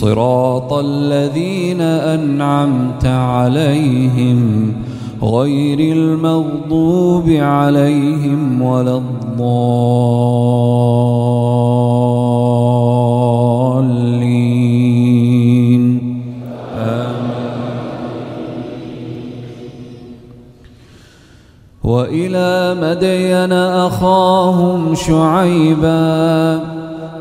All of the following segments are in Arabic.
صراط الذين أنعمت عليهم غير المغضوب عليهم ولا الضالين. وإلى مدين أخاهم شعيباً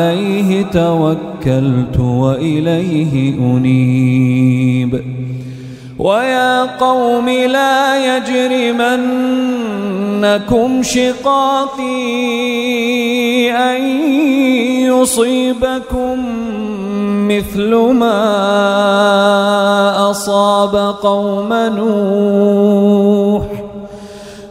عليه توكلت وإليه أنيب. ويا قوم لا يجرمنكم شقاقي أن يصيبكم مثل ما أصاب قوم نوح.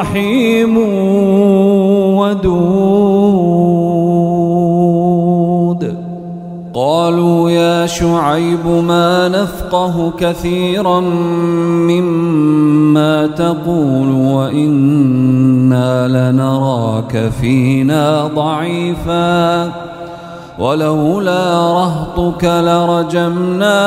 رحيم ودود. قالوا يا شعيب ما نفقه كثيرا مما تقول وإنا لنراك فينا ضعيفا. ولولا رهطك لرجمناك.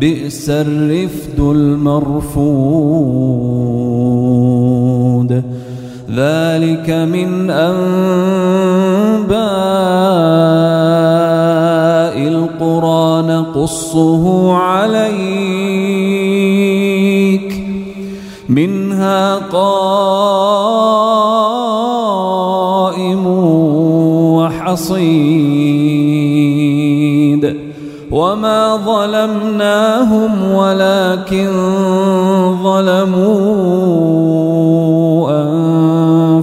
بئس الرفد المرفود. ذلك من أنباء القرى نقصه عليك. منها قائم وحصيد. وما ظلمناهم ولكن ظلموا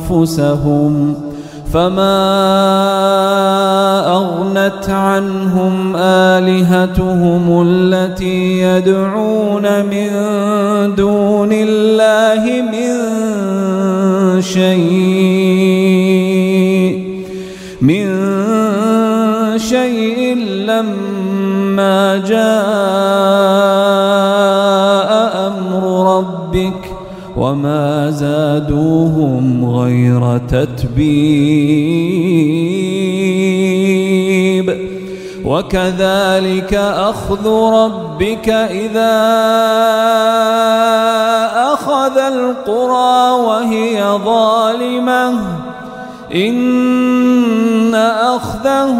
أنفسهم فما أغنت عنهم آلهتهم التي يدعون من دون الله من شيء من شيء لما جاء أمر ربك وما زادوهم غير تتبيب. وكذلك أخذ ربك إذا أخذ القرى وهي ظالمة. إن أخذه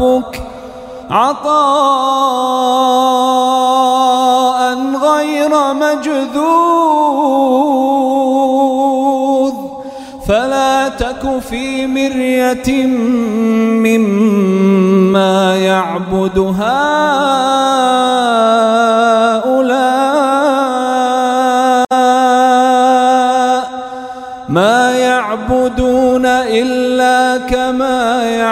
ربك عطاء غير مجذوذ. فلا تك في مرية مما يعبد هؤلاء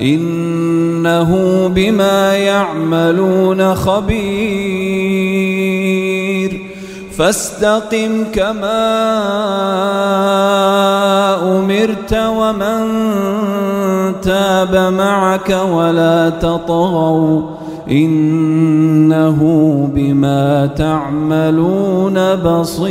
إنه بما يعملون خبير. فاستقم كما أمرت ومن تاب معك ولا تطغوا. إنه بما تعملون بصير.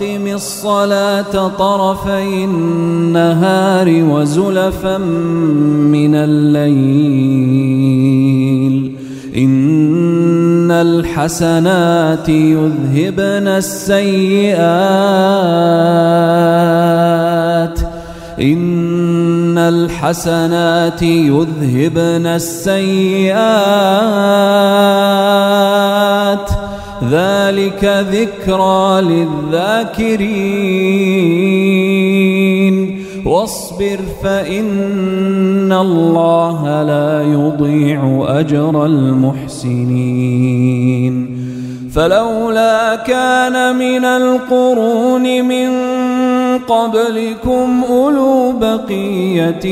وأقم الصلاة طرفي النهار وزلفا من الليل. إن الحسنات يذهبن السيئات. إن الحسنات يذهبن السيئات. ذلك ذكرى للذاكرين. واصبر فإن الله لا يضيع أجر المحسنين. فلولا كان من القرون من قبلكم أولو بقية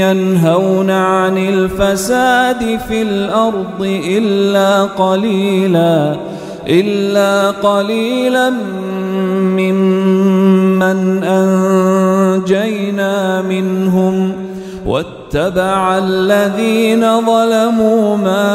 ينهون عن الفساد في الأرض إلا قليلا إلا قليلا ممن أنجينا منهم. واتبع الذين ظلموا ما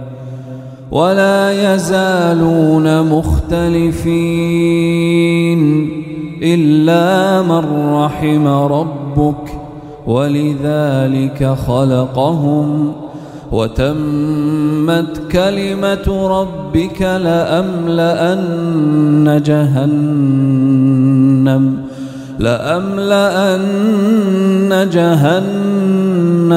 ولا يزالون مختلفين إلا من رحم ربك ولذلك خلقهم وتمت كلمة ربك لأملأن جهنم لأملأن جهنم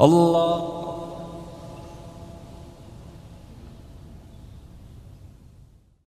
الله